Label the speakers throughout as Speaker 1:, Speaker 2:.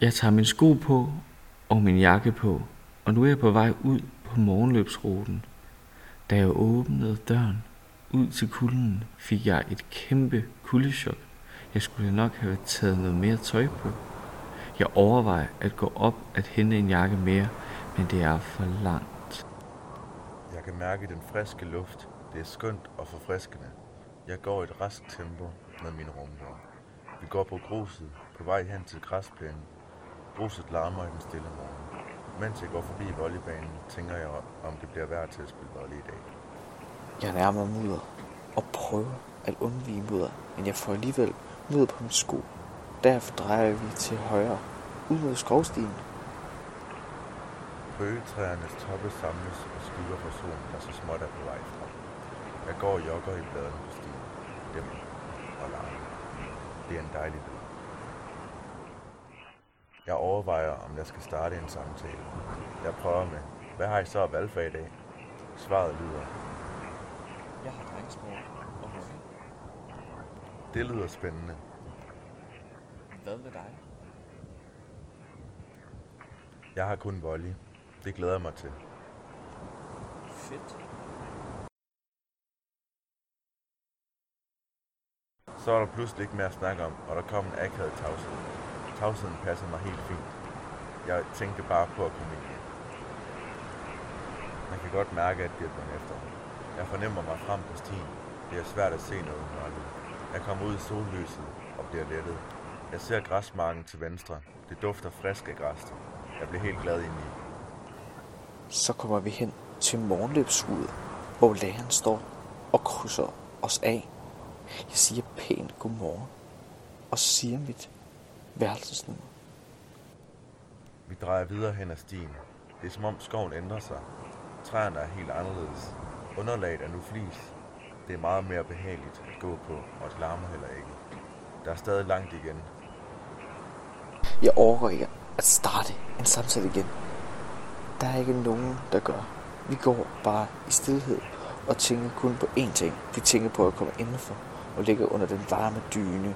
Speaker 1: Jeg tager min sko på og min jakke på, og nu er jeg på vej ud på morgenløbsruten. Da jeg åbnede døren ud til kulden, fik jeg et kæmpe kuldechok. Jeg skulle nok have taget noget mere tøj på. Jeg overvejer at gå op at hente en jakke mere, men det er for langt.
Speaker 2: Jeg kan mærke den friske luft. Det er skønt og forfriskende. Jeg går i et rask tempo med min rumhår. Vi går på gruset, på vej hen til græsplænen. Gruset larmer i den stille morgen. Mens jeg går forbi volleybanen, tænker jeg, om det bliver værd til at spille volley i dag.
Speaker 3: Jeg nærmer mudder og prøver at undvige mudder, men jeg får alligevel mudder på min sko. Derfor drejer vi til højre, ud mod skovstien.
Speaker 2: Bøgetræernes toppe samles og skygger for solen, der så småt er på vej frem. Jeg går og jogger i bladene på stien. Dem og larmer. Det er en dejlig lyd. Jeg overvejer, om jeg skal starte en samtale. Jeg prøver med, hvad har I så at valgfag i dag? Svaret lyder,
Speaker 3: Jeg har drengesport og volley.
Speaker 2: det lyder spændende.
Speaker 3: Hvad med dig?
Speaker 2: Jeg har kun volley. Det glæder jeg mig til.
Speaker 3: Fedt.
Speaker 2: Så er der pludselig ikke mere at snakke om, og der kom en akavet tavshed. Tavsheden passede mig helt fint. Jeg tænkte bare på at komme ind igen. Man kan godt mærke, at det er blevet efter. Jeg fornemmer mig frem på stien. Det er svært at se noget i mørket. Jeg kommer ud i sollyset og bliver lettet. Jeg ser græsmarken til venstre. Det dufter frisk af græs. Jeg bliver helt glad indeni.
Speaker 3: Så kommer vi hen til morgenløbsruden, hvor læreren står og krydser os af. Jeg siger pænt godmorgen og siger mit værelsesnummer.
Speaker 2: Vi drejer videre hen ad stien. Det er som om skoven ændrer sig. Træerne er helt anderledes. Underlaget er nu flis. Det er meget mere behageligt at gå på, og det larmer heller ikke. Der er stadig langt igen.
Speaker 3: Jeg overgår ikke at starte en samtale igen. Der er ikke nogen, der gør. Vi går bare i stillhed og tænker kun på én ting. Vi tænker på at komme indenfor og ligge under den varme dyne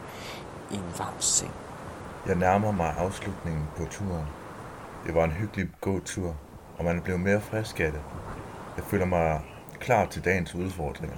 Speaker 3: i en varm seng.
Speaker 2: Jeg nærmer mig afslutningen på turen. Det var en hyggelig gåtur, og man blev mere frisk af det. Jeg føler mig klar til dagens udfordringer.